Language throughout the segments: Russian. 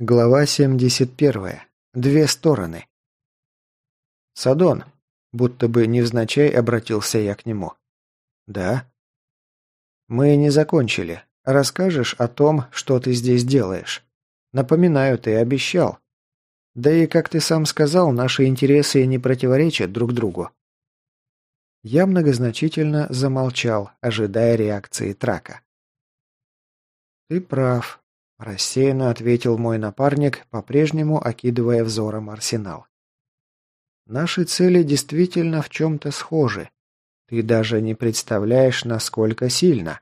Глава 71. Две стороны. «Садон», будто бы невзначай обратился я к нему. «Да?» «Мы не закончили. Расскажешь о том, что ты здесь делаешь. Напоминаю, ты обещал. Да и, как ты сам сказал, наши интересы не противоречат друг другу». Я многозначительно замолчал, ожидая реакции Трака. «Ты прав», Рассеянно ответил мой напарник, по-прежнему окидывая взором арсенал. Наши цели действительно в чем-то схожи. Ты даже не представляешь, насколько сильно.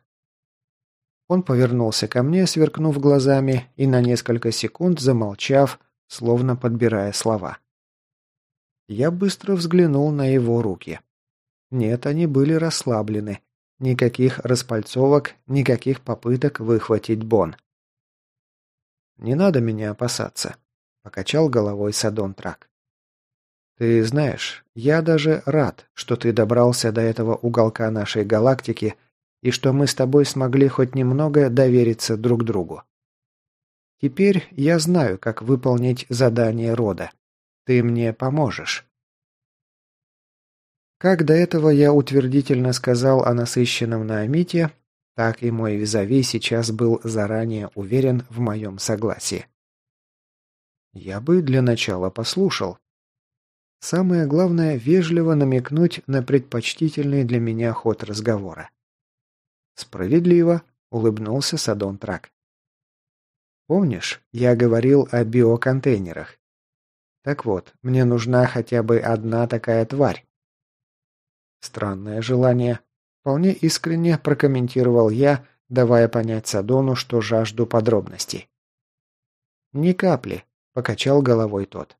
Он повернулся ко мне, сверкнув глазами, и на несколько секунд замолчав, словно подбирая слова. Я быстро взглянул на его руки. Нет, они были расслаблены. Никаких распальцовок, никаких попыток выхватить бон. «Не надо меня опасаться», — покачал головой Садон Трак. «Ты знаешь, я даже рад, что ты добрался до этого уголка нашей галактики и что мы с тобой смогли хоть немного довериться друг другу. Теперь я знаю, как выполнить задание рода. Ты мне поможешь». Как до этого я утвердительно сказал о насыщенном наамите, так и мой визави сейчас был заранее уверен в моем согласии. Я бы для начала послушал. Самое главное, вежливо намекнуть на предпочтительный для меня ход разговора. «Справедливо», — улыбнулся Садон Трак. «Помнишь, я говорил о биоконтейнерах? Так вот, мне нужна хотя бы одна такая тварь». Странное желание, Вполне искренне прокомментировал я, давая понять Садону, что жажду подробностей. «Ни капли», – покачал головой тот.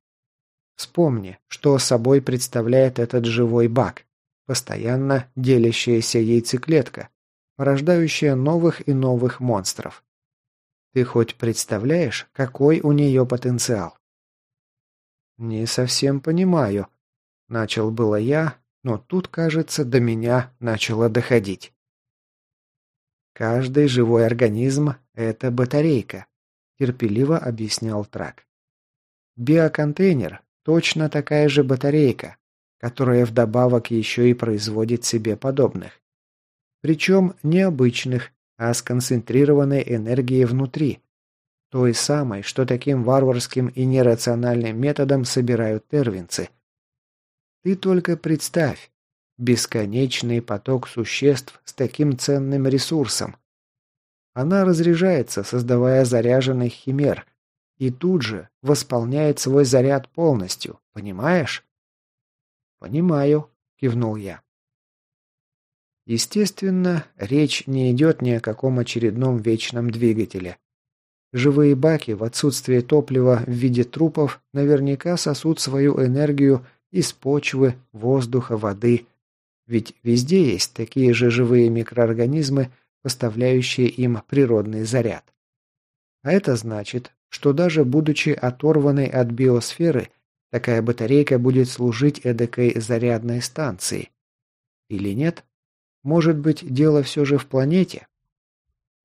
«Вспомни, что собой представляет этот живой бак, постоянно делящаяся яйцеклетка, порождающая новых и новых монстров. Ты хоть представляешь, какой у нее потенциал?» «Не совсем понимаю», – начал было я, но тут, кажется, до меня начало доходить. «Каждый живой организм – это батарейка», – терпеливо объяснял Трак. «Биоконтейнер – точно такая же батарейка, которая вдобавок еще и производит себе подобных. Причем не обычных, а сконцентрированной энергией внутри, той самой, что таким варварским и нерациональным методом собирают тервинцы – ты только представь. Бесконечный поток существ с таким ценным ресурсом. Она разряжается, создавая заряженных химер, и тут же восполняет свой заряд полностью, понимаешь? «Понимаю», — кивнул я. Естественно, речь не идет ни о каком очередном вечном двигателе. Живые баки в отсутствие топлива в виде трупов наверняка сосут свою энергию из почвы, воздуха, воды. Ведь везде есть такие же живые микроорганизмы, поставляющие им природный заряд. А это значит, что даже будучи оторванной от биосферы, такая батарейка будет служить эдакой зарядной станцией. Или нет? Может быть, дело все же в планете?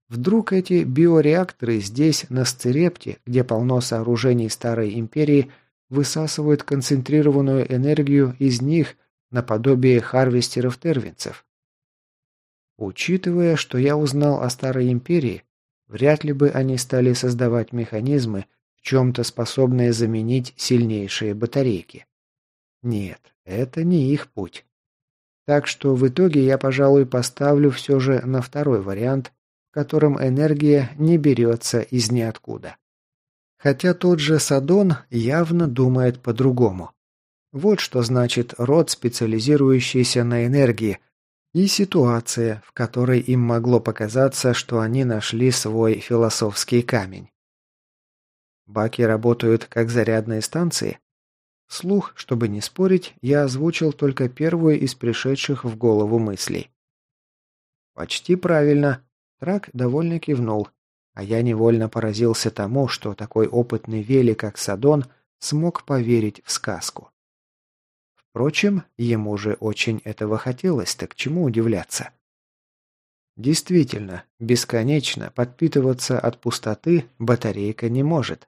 Вдруг эти биореакторы здесь, на Сцерепте, где полно сооружений Старой Империи, высасывают концентрированную энергию из них наподобие харвестеров-тервинцев. Учитывая, что я узнал о Старой Империи, вряд ли бы они стали создавать механизмы, в чем-то способные заменить сильнейшие батарейки. Нет, это не их путь. Так что в итоге я, пожалуй, поставлю все же на второй вариант, в котором энергия не берется из ниоткуда. Хотя тот же Садон явно думает по-другому. Вот что значит род, специализирующийся на энергии, и ситуация, в которой им могло показаться, что они нашли свой философский камень. Баки работают как зарядные станции? Слух, чтобы не спорить, я озвучил только первую из пришедших в голову мыслей. «Почти правильно», — Трак довольно кивнул. А я невольно поразился тому, что такой опытный вели, как Садон, смог поверить в сказку. Впрочем, ему же очень этого хотелось, так чему удивляться? Действительно, бесконечно подпитываться от пустоты батарейка не может.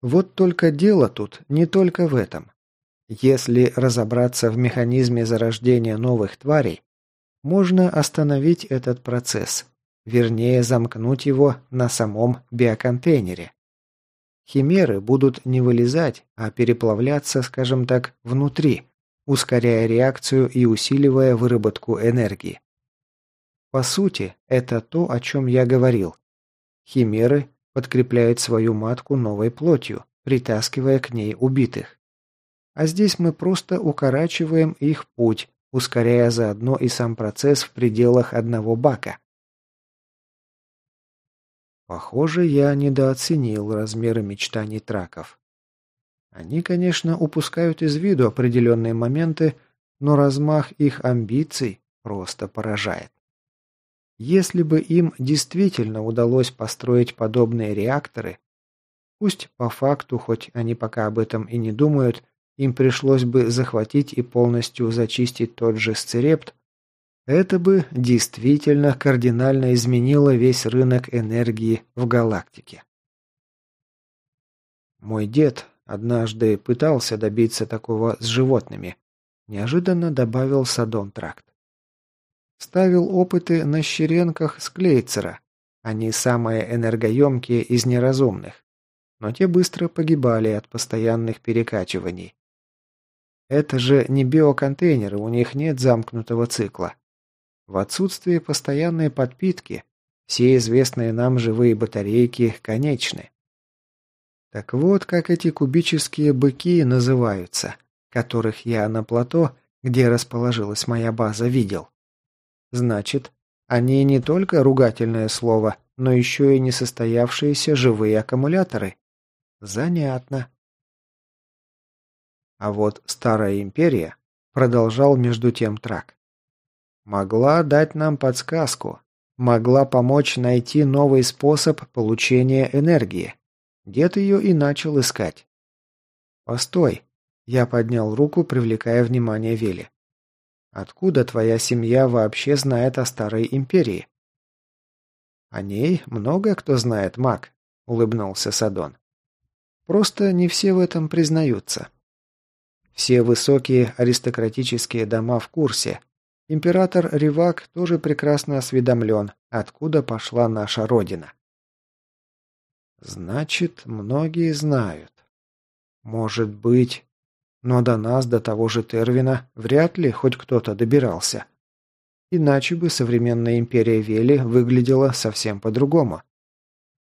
Вот только дело тут не только в этом. Если разобраться в механизме зарождения новых тварей, можно остановить этот процесс, вернее замкнуть его на самом биоконтейнере. Химеры будут не вылезать, а переплавляться, скажем так, внутри, ускоряя реакцию и усиливая выработку энергии. По сути, это то, о чем я говорил. Химеры подкрепляют свою матку новой плотью, притаскивая к ней убитых. А здесь мы просто укорачиваем их путь, ускоряя заодно и сам процесс в пределах одного бака. Похоже, я недооценил размеры мечтаний траков. Они, конечно, упускают из виду определенные моменты, но размах их амбиций просто поражает. Если бы им действительно удалось построить подобные реакторы, пусть по факту, хоть они пока об этом и не думают, им пришлось бы захватить и полностью зачистить тот же сцерепт, это бы действительно кардинально изменило весь рынок энергии в галактике. Мой дед однажды пытался добиться такого с животными, неожиданно добавил Садон Тракт. Ставил опыты на щеренках с. Они самые энергоемкие из неразумных, но те быстро погибали от постоянных перекачиваний. Это же не биоконтейнеры, у них нет замкнутого цикла. В отсутствие постоянной подпитки все известные нам живые батарейки конечны. Так вот, как эти кубические быки называются, которых я на плато, где расположилась моя база, видел. Значит, они не только ругательное слово, но еще и несостоявшиеся живые аккумуляторы. Занятно. А вот Старая Империя продолжал между тем трак. Могла дать нам подсказку. Могла помочь найти новый способ получения энергии. Дед ее и начал искать. «Постой!» Я поднял руку, привлекая внимание Вели. «Откуда твоя семья вообще знает о Старой Империи?» «О ней много кто знает, маг», — улыбнулся Садон. «Просто не все в этом признаются. Все высокие аристократические дома в курсе, Император Ривак тоже прекрасно осведомлен, откуда пошла наша родина. Значит, многие знают. Может быть... Но до нас, до того же Тервина, вряд ли хоть кто-то добирался. Иначе бы современная империя Вели выглядела совсем по-другому.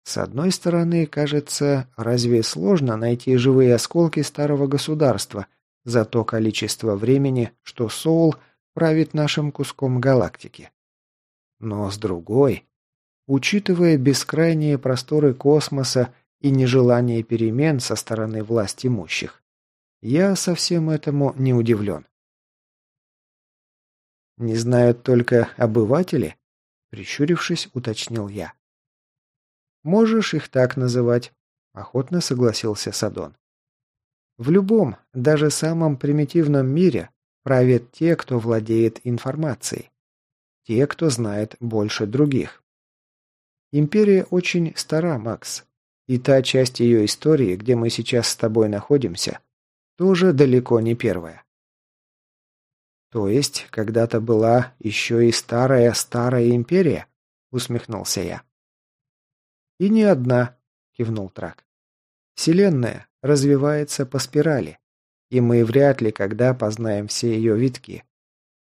С одной стороны, кажется, разве сложно найти живые осколки старого государства за то количество времени, что Соул правит нашим куском галактики. Но с другой, учитывая бескрайние просторы космоса и нежелание перемен со стороны власть имущих, я совсем этому не удивлен. «Не знают только обыватели?» – прищурившись, уточнил я. «Можешь их так называть», – охотно согласился Садон. «В любом, даже самом примитивном мире Правят те, кто владеет информацией. Те, кто знает больше других. Империя очень стара, Макс. И та часть ее истории, где мы сейчас с тобой находимся, тоже далеко не первая. То есть, когда-то была еще и старая-старая империя? Усмехнулся я. И не одна, кивнул Трак. Вселенная развивается по спирали и мы вряд ли когда познаем все ее витки.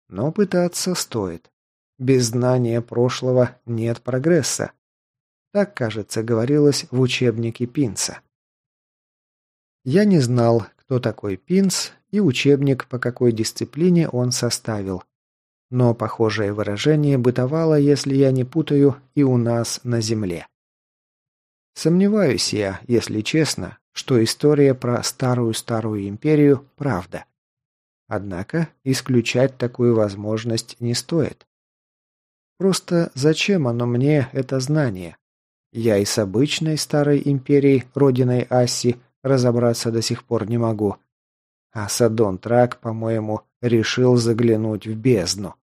Но пытаться стоит. Без знания прошлого нет прогресса. Так, кажется, говорилось в учебнике Пинца. Я не знал, кто такой Пинц и учебник, по какой дисциплине он составил. Но похожее выражение бытовало, если я не путаю, и у нас на Земле. Сомневаюсь я, если честно, что история про старую-старую империю – правда. Однако исключать такую возможность не стоит. Просто зачем оно мне, это знание? Я и с обычной старой империей, родиной Асси, разобраться до сих пор не могу. А Садон Трак, по-моему, решил заглянуть в бездну.